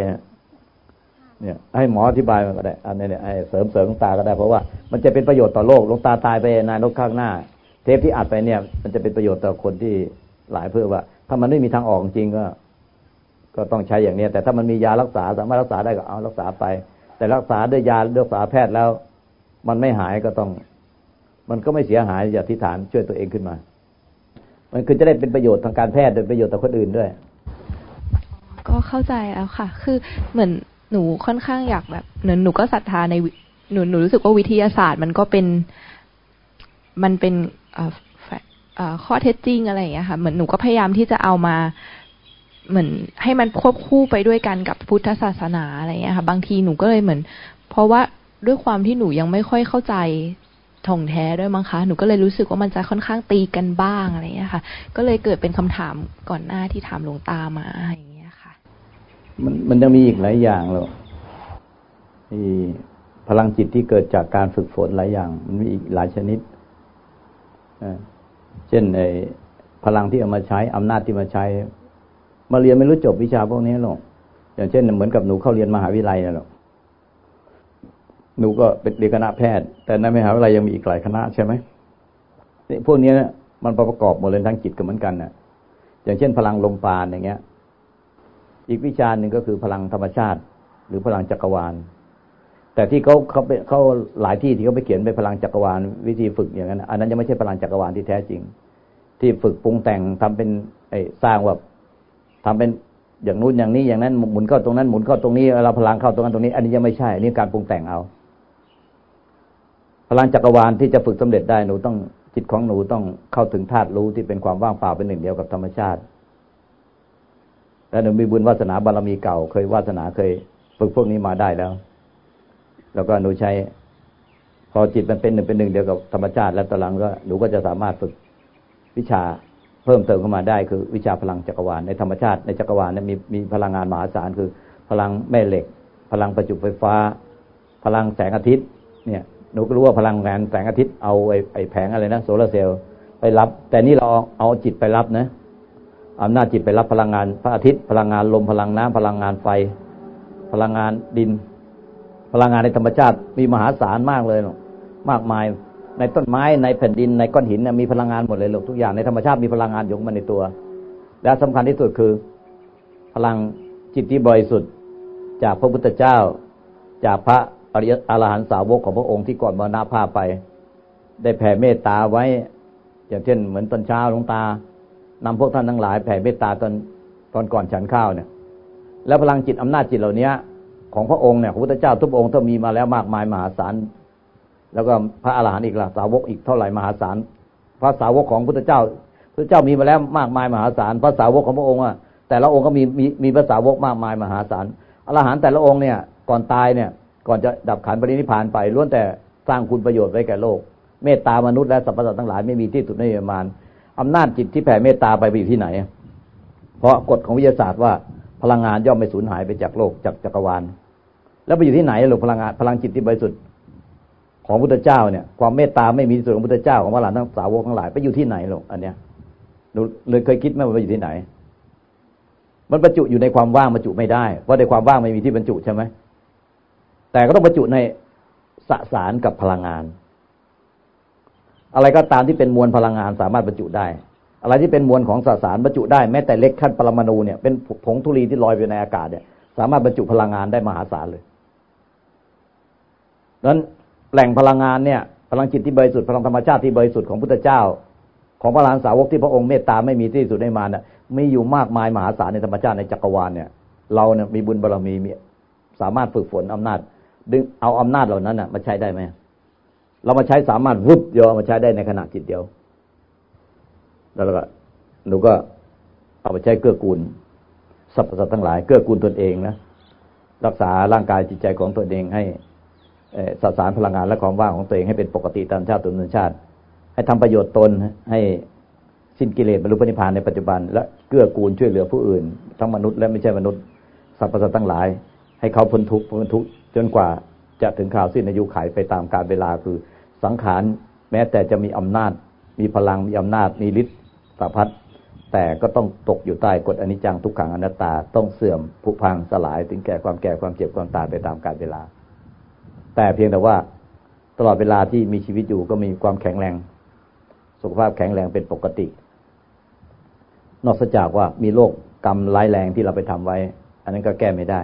เนี่ยให้หมออธิบายมันก็ได้ อันนี้เนี่ยเสริมเสริมตาก็ได้เพราะว่ามันจะเป็นประโยชน์ต่อโลกลงตาตายไปนานลกข้างหน้า เทปที่อัดไปเนี่ย มันจะเป็นประโยชน์ต่อคนที่หลายเพื่อว่า ถ้ามันไม่มีทางออกจริงก็ ก็ต้องใช้อย่างนี้แต่ถ้ามันมียารักษาสามารถรักษาได้ก็เอารักษาไป แต่รักษาด้วยยารักษาแพทย์แล้ว มันไม่หายก็ต้อง มันก็ไม่เสียหายอย่าทิฏฐานช่วยตัวเองขึ้นมา มันคือจะได้เป็นประโยชน์ทางการแพทย์โดยประโยชน์ต่อคนอื่นด้วย ก็เข้าใจแล้วค่ะ คือเหมือนหนูค่อนข้างอยากแบบหนูหนูก็ศรัทธาในหนูหนูรู้สึกว่าวิทยาศาสตร์ มันก็เป็นมันเป็นข้อเท็จจริงอะไรอย่างเงี้ยค่ะ เหมือนหนูก็พยายามที่จะเอามา เหมือนให้มันควบคู่ไปด้วยกันกับพุทธศาสนาอะไรเงี้ยค่ะ บางทีหนูก็เลยเหมือน เพราะว่าด้วยความที่หนูยังไม่ค่อยเข้าใจท่องแท้ด้วยมั้งคะ หนูก็เลยรู้สึกว่ามันจะค่อนข้างตีกันบ้างอะไรเงี้ยค่ะ ก็เลยเกิดเป็นคำถามก่อนหน้าที่ถามหลวงตามาอย่างเงี้ยค่ะ มันมันจะมีอีกหลายอย่างเลยที่พลังจิตที่เกิดจากการฝึกฝนหลายอย่าง มันมีอีกหลายชนิดเช่นไอ้พลังที่เอามาใช้อำนาจที่มาใช้ มาเรียนไม่รู้จบวิชาพวกนี้หรอกอย่างเช่น เหมือนกับหนูเข้าเรียนมหาวิทยาลัยนะหรอกหนูก็เป็นเรียนคณะแพทย์ แต่ในมหาวิทยาลัยยังมีอีกหลายคณะใช่ไหมนี่พวกนี้นี่ยมันประกอบหมดเลยทั้งจิตกับเหมือนกันนะอย่างเช่น พลังลมปานอย่างเงี้ย อีกวิชาหนึ่งก็คือพลังธรรมชาติ หรือพลังจักรวาล แต่ที่เขาเขาไปเขาหลายที่ที่เขาไปเขียนเป็นพลังจักรวาล วิธีฝึกอย่างนั้น อันนั้นยังไม่ใช่พลังจักรวาลที่แท้จริง ที่ฝึกปรุงแต่งทำเป็นไอ้สร้างแบบ ทำเป็นอย่างนู้นอย่างนี้อย่างนั้นหมุนเข้าตรงนั้นหมุนเข้าตรงนี้เราพลังเข้าตรงนั้นตรงนี้ อันนี้ยังไม่ใช่อันนี้การปรุงแต่งเอา พลังจักรวาลที่จะฝึกสำเร็จได้หนูต้องจิตของหนูต้องเข้าถึงธาตุรู้ที่เป็นความว่างเปล่าเป็นหนึ่งเดียวกับธรรมชาติแล้วหนูมีบุญวาสนาบารมีเก่า เคยวาสนาเคยฝึกพวกนี้มาได้แล้ว แล้วก็หนูใช้ พอจิตมันเป็นหนึ่งเป็นหนึ่งเดียวกับธรรมชาติ แล้วตอนหลังก็หนูก็จะสามารถฝึกวิชา เพิ่มเติมเข้ามาได้คือวิชาพลังจักรวาลในธรรมชาติในจักรวาลเนี่ยมีมีพลังงานมหาศาลคือ พลังแม่เหล็ก พลังประจุไฟฟ้า พลังแสงอาทิตย์เนี่ยหนูก็รู้ว่าพลังงานแสงอาทิตย์เอาไอ้ไอ้แผงอะไรนะโซลาเซลล์ไปรับ แต่นี่เราเอาจิตไปรับนะอำนาจจิตไปรับพลังงานพระอาทิตย์ พลังงานลมพลังน้ำพลังงานไฟ พลังงานดิน พลังงานในธรรมชาติมีมหาศาลมากเลยมากมาย ในต้นไม้ในแผ่นดินในก้อนหินมีพลังงานหมดเลยลูกทุกอย่างในธรรมชาติมีพลังงานอยู่มันในตัว และสำคัญที่สุดคือ พลังจิตที่บริสุทธิ์ จากพระพุทธเจ้า จากพระอริยอรหันตสาวกของพระองค์ที่ก่อนมรณภาพไป ได้แผ่เมตตาไว้ อย่างเช่น เหมือนตอนเช้าหลวงตานำพวกท่านทั้งหลายแผ่เมตตาตอนตอนก่อนฉันข้าวเนี่ย แล้วพลังจิตอำนาจจิตเหล่านี้ของพระองค์เนี่ยพระพุทธเจ้าทุกองค์ต้องมีมาแล้วมากมายมหาศาล แล้วก็พระอาหารหันต์อีกละสาวกอีกเท่าไหร่มหาศาลพระสาวกของพุทธเจ้าพระเจ้ามีมาแล้วมากมายมหาศาลพระสาวกของพระองค์อะแต่ละองค์ก็มีมีมีพระสาวกมากมายมหาศาลอรหันต์แต่ละองค์เนี่ยก่อนตายเนี่ยก่อนจะดับขันปรินิพานไปล้วนแต่สร้างคุณประโยชน์ไว้แก่โลก เมตตามนุษย์และสรรพสัตว์ทั้งหลายไม่มีที่สุดในประมาณอำนาจจิตที่แผ่เมตตาไปไปอยู่ที่ไหน เพราะกฎของวิทยาศาสตร์ว่าพลังงานย่อมไม่สูญหายไปจากโลกจากจักรวาล แล้วไปอยู่ที่ไหนหลวงพลังงานพลังจิตที่บริสุทธิ์ ของพุทธเจ้าเนี่ย ความเมตตาไม่มีส่วนของพุทธเจ้าของพระหลานทั้งสาวกทั้งหลายไปอยู่ที่ไหนหรอกอันเนี้ยเราเลยเคยคิดไหมว่าไปอยู่ที่ไหน มันบรรจุอยู่ในความว่างบรรจุไม่ได้เพราะในความว่างไม่มีที่บรรจุใช่ไหมแต่ก็ต้องบรรจุในสสารกับพลังงาน อะไรก็ตามที่เป็นมวลพลังงานสามารถบรรจุได้ อะไรที่เป็นมวลของสสารบรรจุได้แม้แต่เล็กขั้นปรมาณูเนี่ยเป็นผงธุลีที่ลอยไปในอากาศเนี่ย สามารถบรรจุพลังงานได้มหาศาลเลยนั้น แหล่งพลังงานเนี่ยพลังจิตที่บริสุทธิ์พลังธรรมชาติที่บริสุทธิ์ของพุทธเจ้า ของพระลานสาวกที่พระองค์เมตตาไม่มีที่สุดในมาเนี่ยมีอยู่มากมายมหาศาลในธรรมชาติในจักรวาลเนี่ย เราเนี่ยมีบุญบารรมีมีสามารถฝึกฝนอำนาจ ดึงเอาอำนาจเหล่านั้นน่ะมาใช้ได้ไหมเรามาใช้สามารถวุบเดียวมาใช้ได้ในขณะจิตเดียว แล้วก็หนูก็เอาไปใช้เกื้อกูลสรรพสัตว์ทั้งหลายเกื้อกูลตนเองนะรักษาร่างกายจิตใจของตนเองให้ สสารพลังงานและความว่างของตัวเองให้เป็นปกติตามชาติตนชาติ ให้ทำประโยชน์ตนให้สิ้นกิเลสบรรลุพระนิพพานในปัจจุบัน และเกื้อกูลช่วยเหลือผู้อื่น ทั้งมนุษย์และไม่ใช่มนุษย์สรรพสัตว์ทั้งหลาย ให้เขาพ้นทุกข์พ้นทุกข์จนกว่าจะถึงข่าวสิ้นอายุขัยไปตามกาลเวลาคือสังขารแม้แต่จะมีอำนาจ มีพลังมีอำนาจมีฤทธิ์สาพัดแต่ก็ต้องตกอยู่ใต้กฎอนิจจังทุกขังอนัตตาต้องเสื่อมผุพังสลายถึงแก่ความแก่ความเจ็บความตายไปตามกาลเวลา แต่เพียงแต่ว่าตลอดเวลาที่มีชีวิตอยู่ก็มีความแข็งแรง สุขภาพแข็งแรงเป็นปกติ นอกจากว่ามีโรคกรรมร้ายแรงที่เราไปทำไว้ อันนั้นก็แก้ไม่ได้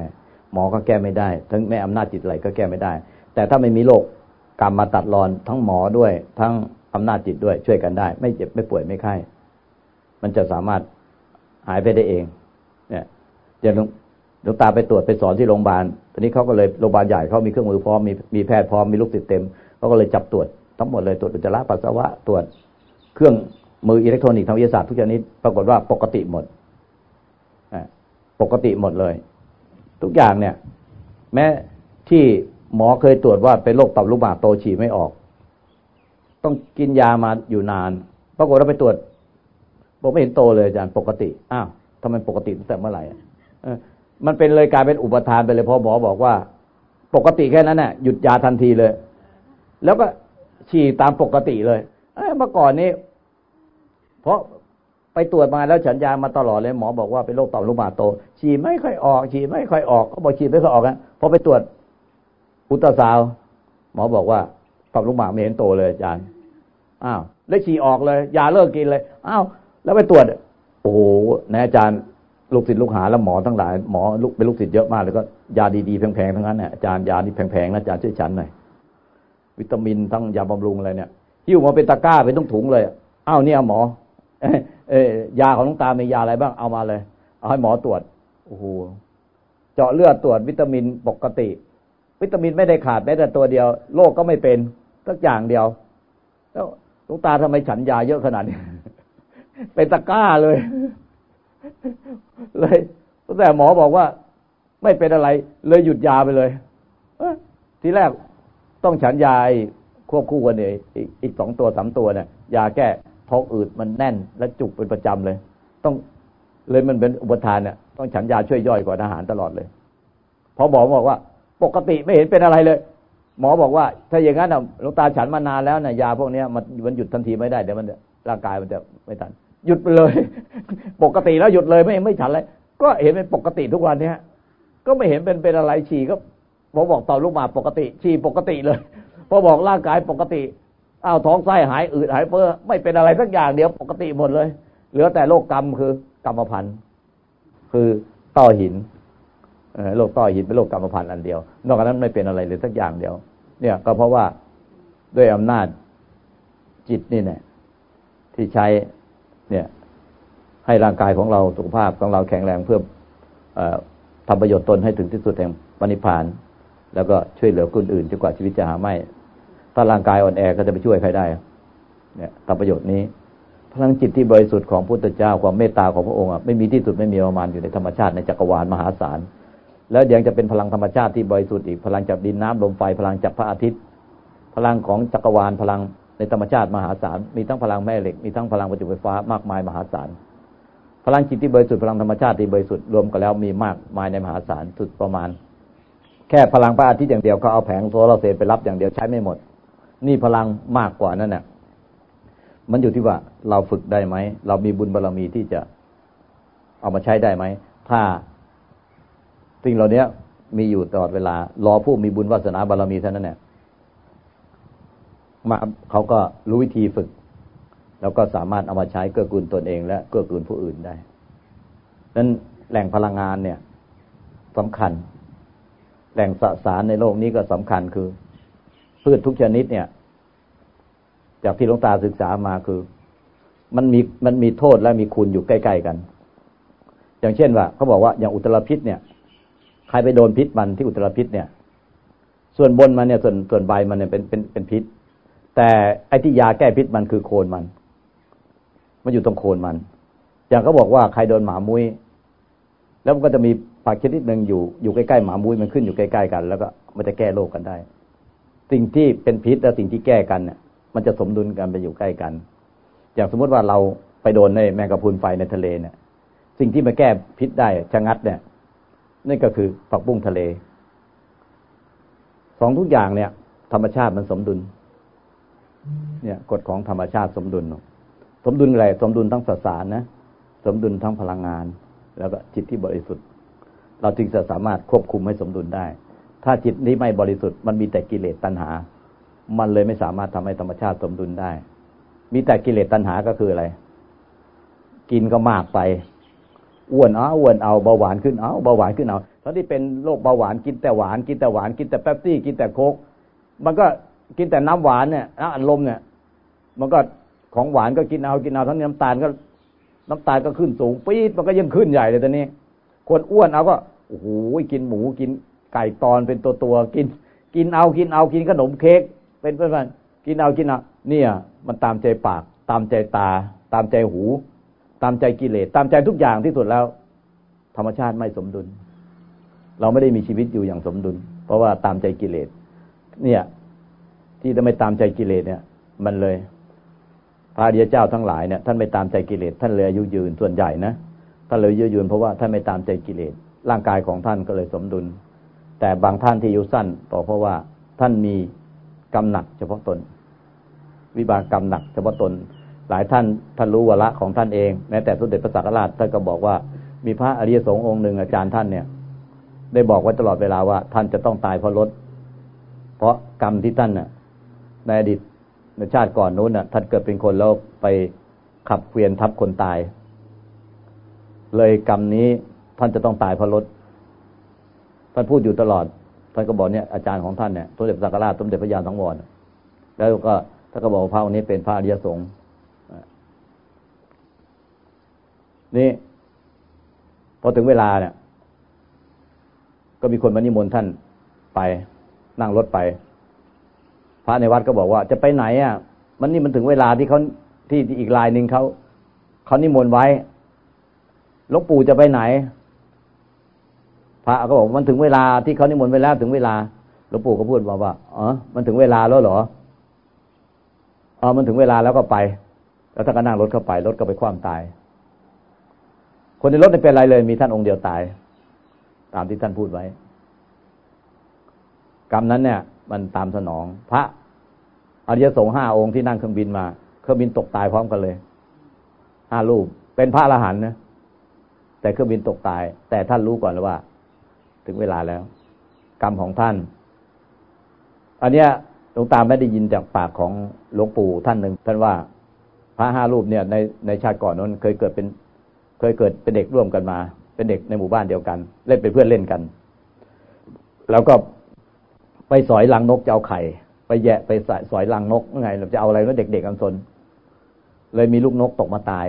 หมอก็แก้ไม่ได้ ทั้งแม่อำนาจจิตไหลก็แก้ไม่ได้ แต่ถ้าไม่มีโรคกรรมมาตัดรอน ทั้งหมอด้วย ทั้งอำนาจจิตด้วยช่วยกันได้ ไม่เจ็บไม่ป่วยไม่ไข้ มันจะสามารถหายไปได้เอง เนี่ยอย่าง หลวงตาไปตรวจไปสอนที่โรงพยาบาลตอนนี้เขาก็เลยโรงพยาบาลใหญ่เขามีเครื่องมือพร้อมมีมีแพทย์พร้อมมีลูกศิษย์เต็มเขาก็เลยจับตรวจทั้งหมดเลยตรวจอุจจาระปัสสาวะตรวจเครื่องมืออิเล็กทรอนิกส์ทางวิทยาศาสตร์ทุกชนิดปรากฏว่าปกติหมดปกติหมดเลย ทุกอย่างเนี่ย แม้ที่หมอเคยตรวจว่าเป็นโรคตับลูกหมากโตฉี่ไม่ออก ต้องกินยามาอยู่นาน ปรากฏว่าไปตรวจบอกไม่เห็นโตเลยอาจารย์ปกติอ้าวทำไมปกติตั้งแต่เมื่อไหร่ มันเป็นเลยกลายเป็นอุปทานไปเลยพอหมอบอกว่า ปกติแค่นั้นน่ะหยุดยาทันทีเลย แล้วก็ฉี่ตามปกติเลยเมื่อก่อนนี้ เพราะไปตรวจมาแล้วฉันยามาตลอดเลยหมอบอกว่าเป็นโรคต่อมลูกหมากโต ฉี่ไม่ค่อยออก ฉี่ไม่ค่อยออกเขาบอกฉี่ไม่ค่อยออกนะพอไปตรวจอุตตราซาวหมอบอกว่าต่อมลูกหมากไม่เห็นโตเลยอาจารย์อ้าวแล้วฉี่ออกเลยยาเลิกกินเลยอ้าวแล้วไปตรวจ โอ้โหนายอาจารย์ ลูกศิษย์ลูกหาแล้วหมอทั้งหลายหมอลูกเป็นลูกศิษย์เยอะมากแล้วก็ยาดีๆแพงๆทั้งนั้นเนี่ยอาจารย์ยานี่แพงๆนะอาจารย์ช่วยฉันหน่อยวิตามินทั้งยาบำรุงอะไรเนี่ยหิ้วมาเป็นตะกร้าเป็นต้องถุงเลยอ้าวเนี่ยหมอเออยาของน้องตามียาอะไรบ้างเอามาเลย เอาให้หมอตรวจโอ้โหเจาะเลือดตรวจวิตามินปกติ วิตามินไม่ได้ขาดแม้แต่ตัวเดียวโรคก็ไม่เป็นสักอย่างเดียว แล้วลุงตาทำไมฉันยาเยอะขนาดนี้เป็นตะกร้าเลย เลยแต่หมอบอกว่า ไม่เป็นอะไร เลยหยุดยาไปเลยทีแรกต้องฉันยาควบคู่กันเลยอีกสองตัวสามตัวเนี่ยยาแก้ท้องอืดมันแน่น และจุกเป็นประจำเลย ต้องเลยมันเป็นอุปทานเนี่ยต้องฉันยาช่วยย่อยก่อนอาหารตลอดเลยพอหมอบอกว่า ปกติไม่เห็นเป็นอะไรเลย หมอบอกว่า ถ้าอย่างนั้นหลวงตาฉันมานานแล้วนะยาพวกนี้มันมันหยุดทันทีไม่ได้เดี๋ยวมันร่างกายมันจะไม่ทัน หยุดไปเลย ปกติแล้วหยุดเลยไม่ไม่ฉันเลยก็เห็นเป็นปกติทุกวันเนี้ยก็ไม่เห็นเป็นเป็นอะไรฉี่ก็พอบอกต่อลูกมาปกติ ฉี่ปกติเลยพอบอกร่างกายปกติอ้าวท้องไส้หายอืดหายเปื้อไม่เป็นอะไรสักอย่างเดียวปกติหมดเลย เหลือแต่โรคกรรมคือกรรมพันธุ์คือต้อหินโรคต้อหินเป็นโรคกรรมพันธุ์อันเดียว นอกจากนั้นไม่เป็นอะไรเลยสักอย่างเดียว เนี่ย ก็เพราะว่าด้วยอำนาจจิตนี่เนี่ยที่ใช้ เนี่ย ให้ร่างกายของเราสุขภาพของเราแข็งแรงเพื่อทำประโยชน์ตนให้ถึงที่สุดแห่งปณิพาน แล้วก็ช่วยเหลือคนอื่นจนกว่าชีวิตจะหาไม่ ถ้าร่างกายอ่อนแอก็จะไปช่วยใครได้ เนี่ยทำประโยชน์นี้พลังจิตที่บริสุทธิ์ของพุทธเจ้าความเมตตาของพระองค์ไม่มีที่สุดไม่มีประมาณอยู่ในธรรมชาติในจักรวาลมหาศาลแล้วยังจะเป็นพลังธรรมชาติที่บริสุทธิ์อีกพลังจากดินน้ำลมไฟพลังจากพระอาทิตย์ พลังของจักรวาลพลัง ในธรรมชาติมหาศาล มีทั้งพลังแม่เหล็ก มีทั้งพลังประจุไฟฟ้ามากมายมหาศาล พลังจิตที่บริสุทธิ์พลังธรรมชาติที่บริสุทธิ์รวมกันแล้วมีมากมายในมหาศาลสุดประมาณ แค่พลังพระอาทิตย์อย่างเดียวเขาเอาแผงโซลาร์เซลล์ไปรับอย่างเดียวใช้ไม่หมด นี่พลังมากกว่านั่นแหละมันอยู่ที่ว่าเราฝึกได้ไหม เรามีบุญบารรมีที่จะเอามาใช้ได้ไหม ถ้าสิ่งเหล่านี้มีอยู่ตลอดเวลารอผู้มีบุญวาสนาบารมีเท่านั้นเนี่ย มาเขาก็รู้วิธีฝึก แล้วก็สามารถเอามาใช้เกื้อกูลตนเอง และเกื้อกูลผู้อื่นได้นั้นแหล่งพลังงานเนี่ยสำคัญ แหล่งสสารในโลกนี้ก็สำคัญคือ พืชทุกชนิดเนี่ย จากที่หลวงตาศึกษามาคือ มันมีมันมีโทษและมีคุณอยู่ใกล้ ๆกัน อย่างเช่นว่าเขาบอกว่าอย่างอุตรพิษเนี่ย ใครไปโดนพิษมันที่อุตรพิษเนี่ย ส่วนบนมันเนี่ยส่วนส่วนใบมันเนี่ยเป็นเป็นเป็นพิษ แต่ไอ้ที่ยาแก้พิษมันคือโคนมัน มันอยู่ตรงโคนมัน อย่างเขาบอกว่าใครโดนหมามุ้ย แล้วมันก็จะมีผักชนิดหนึ่งอยู่อยู่ใกล้ๆหมามุ้ยมันขึ้นอยู่ใกล้ๆกัน แล้วก็มันจะแก้โรคกันได้ สิ่งที่เป็นพิษและสิ่งที่แก้กันเนี่ยมันจะสมดุลกันไปอยู่ใกล้กัน อย่างสมมติว่าเราไปโดนในแมงกะพรุนไฟในทะเลเนี่ย สิ่งที่มาแก้พิษได้ชะงัดเนี่ยนั่นก็คือผักบุ้งทะเล สองทุกอย่างเนี่ย ธรรมชาติมันสมดุล เนี่ยกฎของธรรมชาติสมดุล สมดุลอะไรสมดุลทั้งสสารนะ สมดุลทั้งพลังงาน แล้วก็จิตที่บริสุทธิ์ เราจึงจะสามารถควบคุมให้สมดุลได้ ถ้าจิตนี้ไม่บริสุทธิ์มันมีแต่กิเลสตัณหา มันเลยไม่สามารถทำให้ธรรมชาติสมดุลได้ มีแต่กิเลสตัณหาก็คืออะไร กินก็มากไปอ้วนเอาอ้วนเอาเบาหวานขึ้นเอาเบาหวานขึ้นเอาตอนที่เป็นโรคเบาหวานกินแต่หวาน กินแต่หวานกินแต่แป๊บซี่กินแต่โคกมันก็ กินแต่น้ำหวานเนี่ยน้ำอัดลมเนี่ย มันก็ของหวานก็กินเอากินเอาทั้งน้ำตาลก็ น้ำตาลก็ขึ้นสูงปี๊ดมันก็ยิ่งขึ้นใหญ่เลยตอนนี้ คนอ้วนเอาก็โอ้โหกินหมูกินไก่ตอนเป็นตัวตัวกิน กินเอากินเอากินขนมเค้กเป็นเพื่อนๆกินเอากินเอาเนี่ย มันตามใจปาก ตามใจตา ตามใจหู ตามใจกิเลสตามใจทุกอย่างที่สุดแล้ว ธรรมชาติไม่สมดุล เราไม่ได้มีชีวิตอยู่อย่างสมดุล เพราะว่าตามใจกิเลสเนี่ย ที่จะไม่ตามใจกิเลสเนี่ย มันเลย พระเดียเจ้าทั้งหลายเนี่ยท่านไม่ตามใจกิเลสท่านเลยอายุยืนส่วนใหญ่นะท่านเลยอายุยืนเพราะว่าท่านไม่ตามใจกิเลสร่างกายของท่านก็เลยสมดุล แต่บางท่านที่อายุสั้นเพราะว่าท่านมีกำหนัก เฉพาะตน วิบากกรรมหนัก เฉพาะตน หลายท่านท่านรู้วาระของท่านเองแม้แต่สมเด็จพระสังฆราชท่านก็บอกว่ามีพระอริยสงฆ์องค์หนึ่งอาจารย์ท่านเนี่ย ได้บอกไว้ตลอดเวลาว่า ท่านจะต้องตายเพราะรถเพราะกรรมที่ท่านน่ะ ในอดีตในชาติก่อนนู้นน่ะ ท่านเกิดเป็นคนแล้วไปขับเกวียนทับคนตาย เลยกรรมนี้ท่านจะต้องตายเพราะรถท่านพูดอยู่ตลอด ท่านก็บอกเนี่ยอาจารย์ของท่านเนี่ยสมเด็จสังฆราชสมเด็จพระยาณสังวรแล้วก็ท่านก็บอกว่าพระองค์นี้เป็นพระอริยสงฆ์นี่พอถึงเวลาเนี่ย ก็มีคนมานิมนต์ท่านไปนั่งรถไป ระในวัดก็บอกว่า จะไปไหนอะ มันนี่มันถึงเวลาที่เขาที่อีกลายหนึ่งเขาเขานิมนต์ไว้หลวงปู่จะไปไหน พระก็บอกมันถึงเวลาที่เขานิมนต์ไว้แล้วถึงเวลาหลวงปู่ก็พูดบอกว่าอ๋อมันถึงเวลาแล้วเหรออ๋อมันถึงเวลาแล้วก็ไป แล้วท่านก็นั่งรถเข้าไปรถก็ไปคว่ำตาย คนในรถไม่เป็นไรเลย มีท่านองค์เดียวตาย ตามที่ท่านพูดไว้กรรมนั้นเนี่ย มันตามสนอง พระ อริยสงฆ์ห้าองค์ที่นั่งเครื่องบินมาเครื่องบินตกตายพร้อมกันเลยห้ารูปเป็นพระอรหันต์นะแต่เครื่องบินตกตาย แต่ท่านรู้ก่อนแล้วว่า ถึงเวลาแล้ว กรรมของท่าน อันเนี้ยหลวงตาไม่ได้ยินจากปากของหลวงปู่ท่านหนึ่งท่านว่าพระห้ารูปเนี่ยในในชาติก่อนนั้น เคยเกิดเป็น เคยเกิดเป็นเด็กร่วมกันมา เป็นเด็กในหมู่บ้านเดียวกัน เล่นเป็นเพื่อนเล่นกัน แล้วก็ไปสอยลังนกจะเอาไข่ ไปแยะไปสอยลังนกไงเราจะเอาอะไรแล้วเด็กๆกันสน เลยมีลูกนกตกมาตาย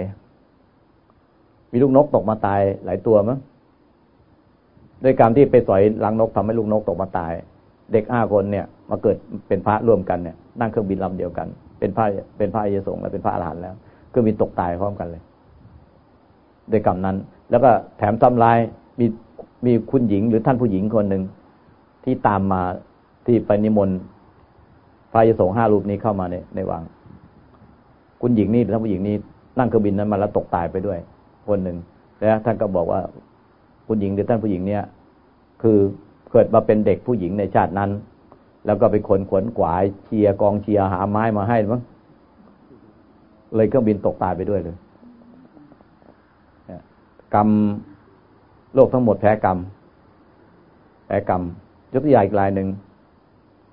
มีลูกนกตกมาตายหลายตัวมั้งด้วยการที่ไปสอยลังนกทำให้ลูกนกตกมาตาย เด็กห้าคนเนี่ย มาเกิดเป็นพระร่วมกันเนี่ยนั่งเครื่องบินลำเดียวกัน เป็นพระเป็นพระอเยสงและเป็นพระอรหันต์แล้วเครื่องบินตกตายพร้อมกันเลยด้วยกรรมนั้น แล้วก็แถมทำลายมีมีคุณหญิงหรือท่านผู้หญิงคนหนึ่งที่ตามมาที่ไปนิมนต์ พระยสงห้ารูปนี้เข้ามาในในวัง คุณหญิงนี่ท่านผู้หญิงนี้นั่งเครื่องบินนั้นมาแล้วตกตายไปด้วย คนหนึ่งแล้วท่านก็บอกว่าคุณหญิงหรือท่านผู้หญิงเนี่ย คือเกิดมาเป็นเด็กผู้หญิงในชาตินั้น แล้วก็เป็นคนขวนขวายเชียร์กองเชียร์หาไม้มาให้มั้งเลยเครื่องบินตกตายไปด้วยเลยกรรมโลกทั้งหมดแพ้กรรมแลกรรมยกตัวอย่างอีกรายหนึ่ง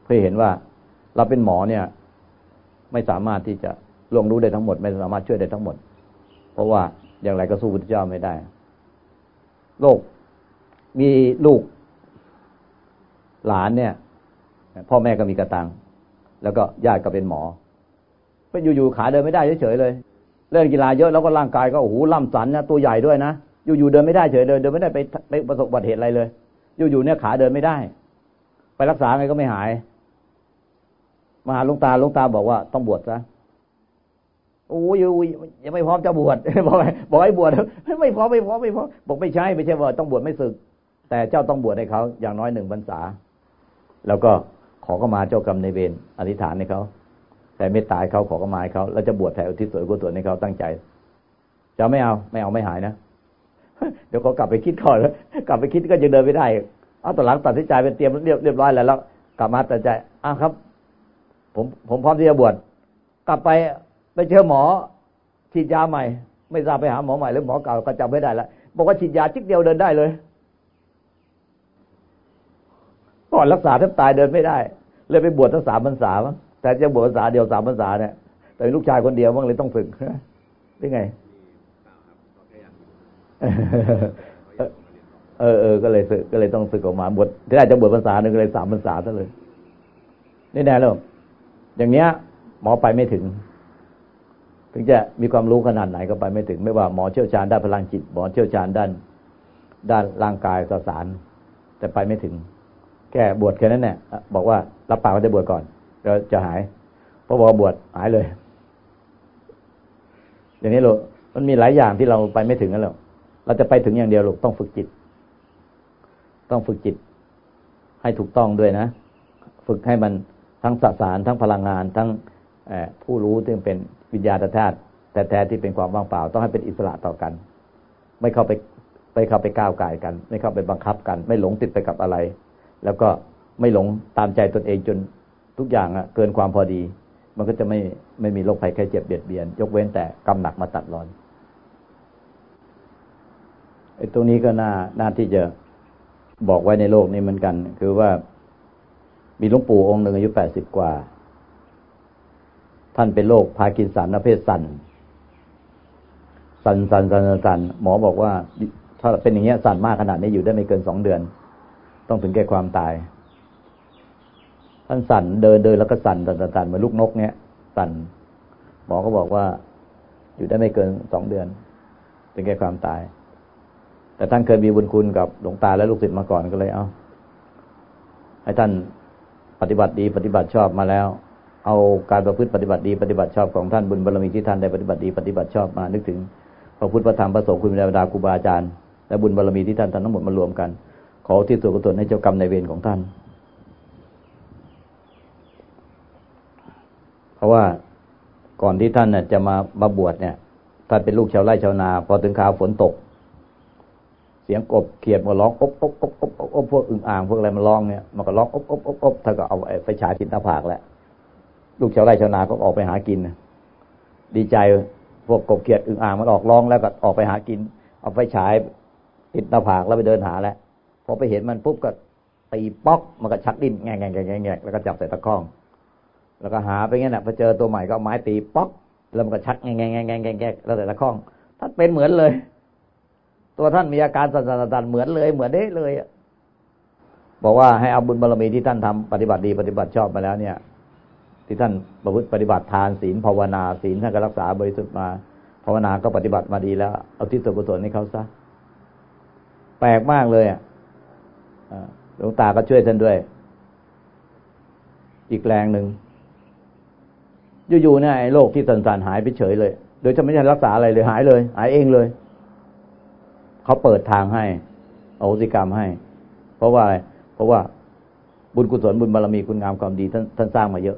เพื่อเห็นว่า เราเป็นหมอเนี่ย ไม่สามารถที่จะลวงรู้ได้ทั้งหมด ไม่สามารถช่วยได้ทั้งหมด เพราะว่าอย่างไรก็สู้พุทธเจ้าไม่ได้ โลกมีลูกหลานเนี่ย พ่อแม่ก็มีกระตัง แล้วก็ญาติก็เป็นหมอไปอยู่ๆขาเดินไม่ได้เฉยๆเลย เล่นกีฬาเยอะแล้วก็ร่างกายก็โอ้โหล่ำสันนะตัวใหญ่ด้วยนะอยู่ๆเดินไม่ได้เฉยเดินเดินไม่ได้ไปไปประสบอุบัติเหตุอะไรเลย อยู่ๆเนี่ยขาเดินไม่ได้ ไปรักษาไงก็ไม่หาย มาหาลุงตาลุงตาบอกว่าต้องบวชซะโอ้ยยังไม่พร้อมจะบวชบอกบอกให้บวชไม่พร้อมไม่พร้อมไม่พร้อมบอกไม่ใช่ไม่ใช่ว่าต้องบวชไม่สึก แต่เจ้าต้องบวชให้เขาอย่างน้อยหนึ่งพรรษา แล้วก็ขอเข้ามาเจ้ากรรมในเวรอธิษฐานให้เขาแต่ไม่ตายเขาขอเข้ามาให้เขาแล้วจะบวชแถวที่สวยกุศลให้เขาตั้งใจจะไม่เอาไม่เอาไม่หายนะเดี๋ยวเขากลับไปคิดก่อนแล้วกลับไปคิดก็ยังเดินไม่ได้เอาต่อหลังตัดสินใจเป็นเตรียมเรียบเรียบร้อยแล้วแล้วกลับมาตัดใจอ้าครับ ผมผมพร้อมที่จะบวชกลับไปไปเจอหมอฉีดยาใหม่ ไม่ทราบไปหาหมอใหม่หรือหมอเก่าก็จำไม่ได้แล้วบอกว่าฉีดยาจิ๊กเดียวเดินได้เลยก่อนรักษาแทบตายเดินไม่ได้ เลยไปบวชทั้งสามพรรษาแต่จะบวชพรรษาเดียวสามพรรษาเนี่ยแต่ลูกชายคนเดียวมั้งเลยต้องฝึกได้ไงเออเออก็เลยสึกก็เลยต้องสึกออกมาบวชที่แรกจะบวชพรรษาหนึ่งก็เลยสามพรรษาซะเลยนี่แน่แล้ว อย่างเนี้ย หมอไปไม่ถึง ถึงจะมีความรู้ขนาดไหนก็ไปไม่ถึง ไม่ว่าหมอเชี่ยวชาญด้านพลังจิต หมอเชี่ยวชาญด้าน ด้านร่างกายสสาร แต่ไปไม่ถึง แค่บวชแค่นั้นเนี่ยบอกว่ารับปากว่าจะบวชก่อนแล้วจะหายพอบอกบวชหายเลย อย่างนี้ลูกมันมีหลายอย่างที่เราไปไม่ถึงนั่นแหละเราจะไปถึงอย่างเดียวลูกต้องฝึกจิต ต้องฝึกจิต ให้ถูกต้องด้วยนะ ฝึกให้มัน ทั้งสสารทั้งพลังงานทั้งผู้รู้ที่เป็นวิญญาณธาตุแต่แท้ที่เป็นความว่างเปล่า ต้องให้เป็นอิสระต่อกัน ไม่เข้าไปไปเข้าไปก้าวไก่กัน ไม่เข้าไปบังคับกัน ไม่หลงติดไปกับอะไร แล้วก็ไม่หลงตามใจตนเองจนทุกอย่างอะเกินความพอดี มันก็จะไม่ไม่มีโรคภัยแค่เจ็บเบียดเบียน ยกเว้นแต่กำหนักมาตัดรอนไอ้ตรงนี้ก็น่าน่าที่จะบอกไว้ในโลกนี้เหมือนกัน คือว่า มีหลวงปู่องค์หนึ่งอายุแปดสิบกว่า ท่านเป็นโรคพากินสันประเภทสันสันสันสันสันหมอบอกว่า ถ้าเป็นอย่างเงี้ยสันมากขนาดนี้อยู่ได้ไม่เกินสองเดือน ต้องถึงแก่ความตาย ท่านสันเดินเดินแล้วก็สันสันสันเหมือนลูกนกเนี้ยสันหมอก็บอกว่า อยู่ได้ไม่เกินสองเดือน ถึงแก่ความตาย แต่ท่านเคยมีบุญคุณกับหลวงตาและลูกศิษย์มาก่อนก็เลยเอาให้ท่าน ปฏิบัติดีปฏิบัติชอบมาแล้ว เอาการประพฤติปฏิบัติดีปฏิบัติชอบของท่านบุญบารมีที่ท่านได้ปฏิบัติดีปฏิบัติชอบมานึกถึงพระพุทธพระธรรมพระสงฆ์คุณเทวดาครูบาอาจารย์และบุญบารมีที่ท่านทั้งหมดมารวมกัน ขอที่ส่วนกุศลให้เจ้ากรรมในเวรของท่าน เพราะว่าก่อนที่ท่านจะมามาบวชเนี่ยท่านเป็นลูกชาวไร่ชาวนา พอถึงข่าวฝนตก สียงกบเขียดมาร้องอบอบอบอบอบอบพวกอึ่งอ่างพวกอะไรมันร้องเนี่ยมันก็ร้องอบอบอบอบถ้าก็เอาไฟฉายติดหน้าผากแหละลูกชาวไร่ชาวนาก็ออกไปหากิน ดีใจพวกกบเขียดอึ่งอ่างมันออกร้องแล้วก็ออกไปหากิน เอาไฟฉายติดหน้าผากแล้วไปเดินหาแล้วพอไปเห็นมันปุ๊บก็ตีป๊อกมันก็ชักดิ้นแงงแงงแงงแงแล้วก็จับใส่ตะข้อง แล้วก็หาไปงั้นแหละพอเจอตัวใหม่ก็ไม้ตีป๊อกแล้วมันก็ชักแงงแงงแงงแงงแงงแล้วใส่ตะข้องท่านเป็นเหมือนเลย ตัวท่านมีอาการสั่นเหมือนเลยเหมือนเด้เลยบอกว่าให้เอาบุญบารมีที่ท่านทำปฏิบัติดีปฏิบัติชอบมาแล้วเนี่ย ที่ท่านประพฤติปฏิบัติทานศีลภาวนาศีลท่านก็รักษาบริสุทธิ์มา ภาวนาก็ปฏิบัติมาดีแล้ว เอาที่ส่วนกุศลให้เขาซะแปลกมากเลยอะหลวงตาก็ช่วยท่านด้วย อีกแรงหนึ่งอยู่ๆเนี่ยไอ้โรคที่สันๆหายไปเฉยเลย โดยจะไม่ใช่รักษาอะไรเลยหายเลย หายเองเลย เขาเปิดทางให้อโหสิกรรมให้ เพราะว่าอะไรเพราะว่าบุญกุศลบุญบารมีคุณงามความดีท่านท่านสร้างมาเยอะ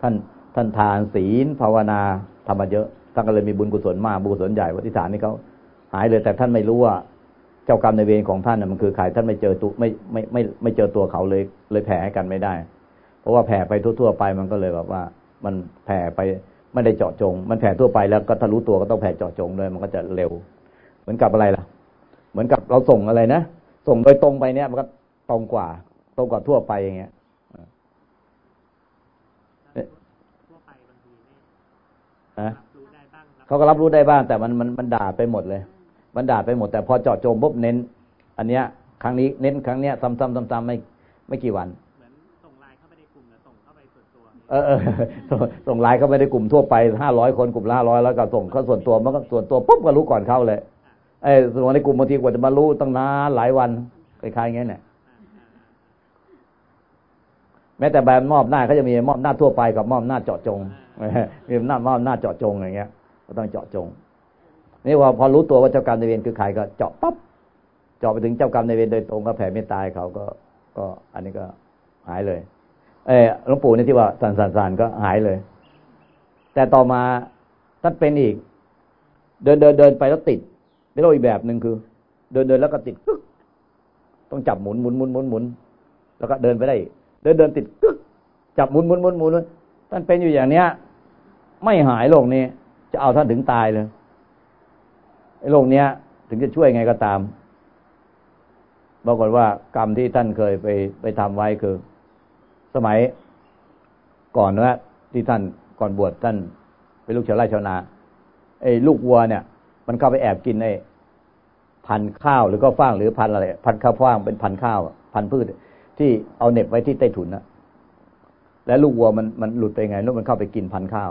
ท่านท่านทานศีลภาวนาทำมาเยอะท่านก็เลยมีบุญกุศลมากบุญกุศลใหญ่วัติฐานนี่เขาหายเลยแต่ท่านไม่รู้ว่าเจ้ากรรมในเวรของท่านมันคือใครท่านไม่เจอตัวไม่ไม่ไม่ไม่เจอตัวเขาเลยเลยแผ่ให้กันไม่ได้ เพราะว่าแผ่ไปทั่วๆไปมันก็เลยแบบว่า มันแผ่ไปไม่ได้เจาะจง มันแผ่ทั่วไปแล้วก็ถ้ารู้ตัวก็ต้องแผ่เจาะจงเลยมันก็จะเร็ว เหมือนกับอะไรล่ะ เหมือนกับเราส่งอะไรนะส่งโดยตรงไปเนี่ย มันก็ตรงกว่า ตรงกว่าทั่วไปอย่างเงี้ยทั่วไปบางทีนี่เขาก็รับรู้ได้บ้าง แต่มันมันมันด่าไปหมดเลย มันด่าไปหมด แต่พอเจาะจงปุ๊บเน้น อันเนี้ย ครั้งนี้เน้นครั้งเนี้ยซ้ำๆซ้ำๆไม่ไม่กี่วันเออส่งไลน์เข้าไปในกลุ่มทั่วไปห้าร้อยคนกลุ่มละห้าร้อยแล้วก็ส่งเขาส่วนตัวมันก็ส่วนตัวปุ๊บก็รู้ก่อนเขาเลย ไอ้ส่วนในกลุ่มบางทีกว่าจะมารู้ตั้งนานหลายวันคล้ายๆอย่างี้เนี่ยแม้แต่แบบมอบหน้าเขาจะมีมอบหน้าทั่วไปกับมอบหน้าเจาะจงมีหน้ามอบหน้าเจาะจงอย่างเงี้ย ก็ต้องเจาะจง นี่ว่าพอรู้ตัวว่าเจ้ากรรมในเวรคือใครก็เจาะปั๊บเจาะไปถึงเจ้ากรรมในเวรโดยตรงก็แผ่เมตตาเขาก็ ก็อันนี้ก็หายเลย เออหลวงปู่นี่ที่ว่าสันสันสันก็หายเลย แต่ต่อมาท่านเป็นอีก เดินเดินเดินไปแล้วติด ไม่รู้อีกแบบหนึ่งคือ เดินเดินแล้วก็ติดกึกต้องจับหมุนหมุนหมุนหมุนหมุนแล้วก็เดินไปได้ เดินเดินติดกึกจับหมุนหมุนหมุนหมุนท่านเป็นอยู่อย่างเนี้ย ไม่หายโรคนี้ จะเอาท่านถึงตายเลยไอ้โรคเนี้ย ถึงจะช่วยไงก็ตามบอกก่อนว่ากรรมที่ท่านเคยไปไปทำไว้คือ สมัยก่อนนะที่ท่านก่อนบวชท่านเป็นลูกชาวไร่ชาวนาไอ้ลูกวัวเนี่ย มันเข้าไปแอบกินไอ้พันข้าวหรือก็ฟางหรือพันอะไร พันข้าวฟ่างเป็นพันข้าว พันพืชที่เอาเน็บไว้ที่ใต้ถุนนะและลูกวัวมันมันหลุดไปไงแล้วมันเข้าไปกินพันข้าว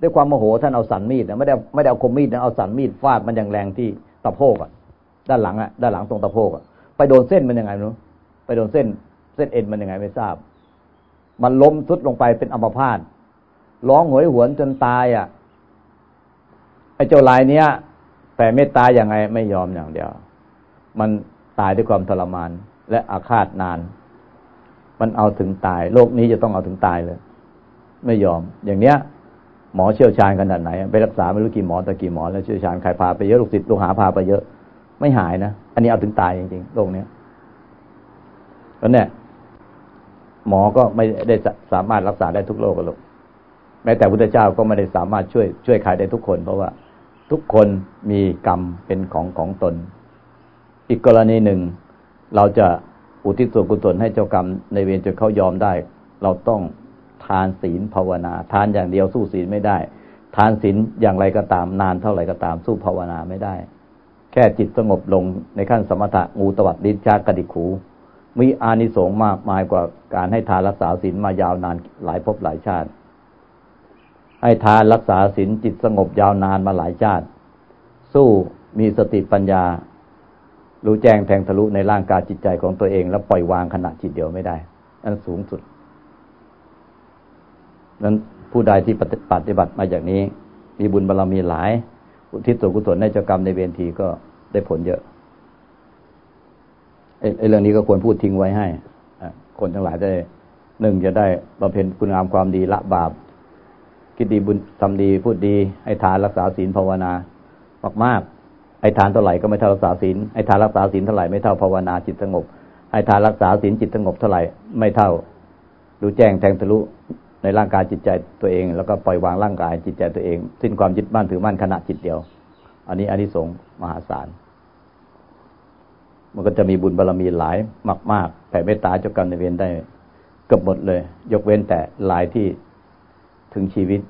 ด้วยความโมโหท่านเอาสันมีดนะไม่ได้ไม่ได้เอาคมมีดนะเอาสันมีดฟาดมันอย่างแรงที่ตะโพกอะ ด้านหลังอะด้านหลังตรงตะโพกอะไปโดนเส้นมันยังไงรู้ไปโดนเส้น เส้นเอ็นมันยังไงไม่ทราบ มันล้มทุดลงไปเป็นอัมพาตร้องหวยหวนจนตายอะไอ้เจ้าลายเนี้ย แต่เมตตาอย่างไงไม่ยอมอย่างเดียว มันตายด้วยความทรมาน และอาฆาตนาน มันเอาถึงตาย โลกนี้จะต้องเอาถึงตายเลย ไม่ยอม อย่างเนี้ย หมอเชี่ยวชาญขนาดไหน ไปรักษาไม่รู้กี่หมอแต่กี่หมอแล้วเชี่ยวชาญใครพาไปเยอะลูกศิษย์ลูกหาพาไปเยอะ ไม่หายนะอันนี้เอาถึงตายจริงๆโรคเนี้ยแล้วเนี่ยหมอก็ไม่ได้สามารถรักษาได้ทุกโรคหรอกแม้แต่พุทธเจ้าก็ไม่ได้สามารถช่วยช่วยใครได้ทุกคนเพราะว่า ทุกคนมีกรรมเป็นของของตน อีกกรณีหนึ่ง เราจะอุทิศส่วนกุศลให้เจ้ากรรมในเวรจนเขายอมได้ เราต้องทานศีลภาวนา ทานอย่างเดียวสู้ศีลไม่ได้ ทานศีลอย่างไรก็ตามนานเท่าไหร่ก็ตามสู้ภาวนาไม่ได้ แค่จิตสงบลงในขั้นสมถะงูตวัดลิ้นชากระดิกขูมีอานิสงส์มากมายกว่าการให้ทานรักษาศีลมายาวนานหลายภพหลายชาติ ให้ทานรักษาศีลจิตสงบยาวนานมาหลายชาติ สู้มีสติปัญญา รู้แจ้งแทงทะลุในร่างกายจิตใจของตัวเอง แล้วปล่อยวางขณะจิตเดียวไม่ได้นั่นสูงสุด นั้นผู้ใดที่ปฏิบัติมาอย่างนี้ มีบุญบารรมีหลาย อุทิศส่วนกุศลในเจ้ากรรมในเวรทีก็ได้ผลเยอะไอ้เรื่องนี้ก็ควรพูดทิ้งไว้ให้คนทั้งหลายได้หนึ่งจะได้บำเพ็ญคุณงามความดีละบาป คิดดีบุญทำดีพูดดีให้ทานรักษาศีลภาวนามากมากให้ทานเท่าไหร่ก็ไม่เท่ารักษาศีลให้ทานรักษาศีลเท่าไหร่ไม่เท่าภาวนาจิตสงบให้ทานรักษาศีลจิตสงบเท่าไหร่ไม่เท่าดูแจ้งแทงทะลุในร่างกายจิตใจตัวเอง แล้วก็ปล่อยวางร่างกายจิตใจตัวเอง สิ้นความยึดมั่นถือมั่นขณะจิตเดียว อันนี้อันนี้สงมหาศาลมันก็จะมีบุญบารรมีหลายมาก ๆแต่เมตตาเจ้ากรรมในเวรได้เกือบหมดเลย ยกเว้นแต่หลายที่ ถึงชีวิต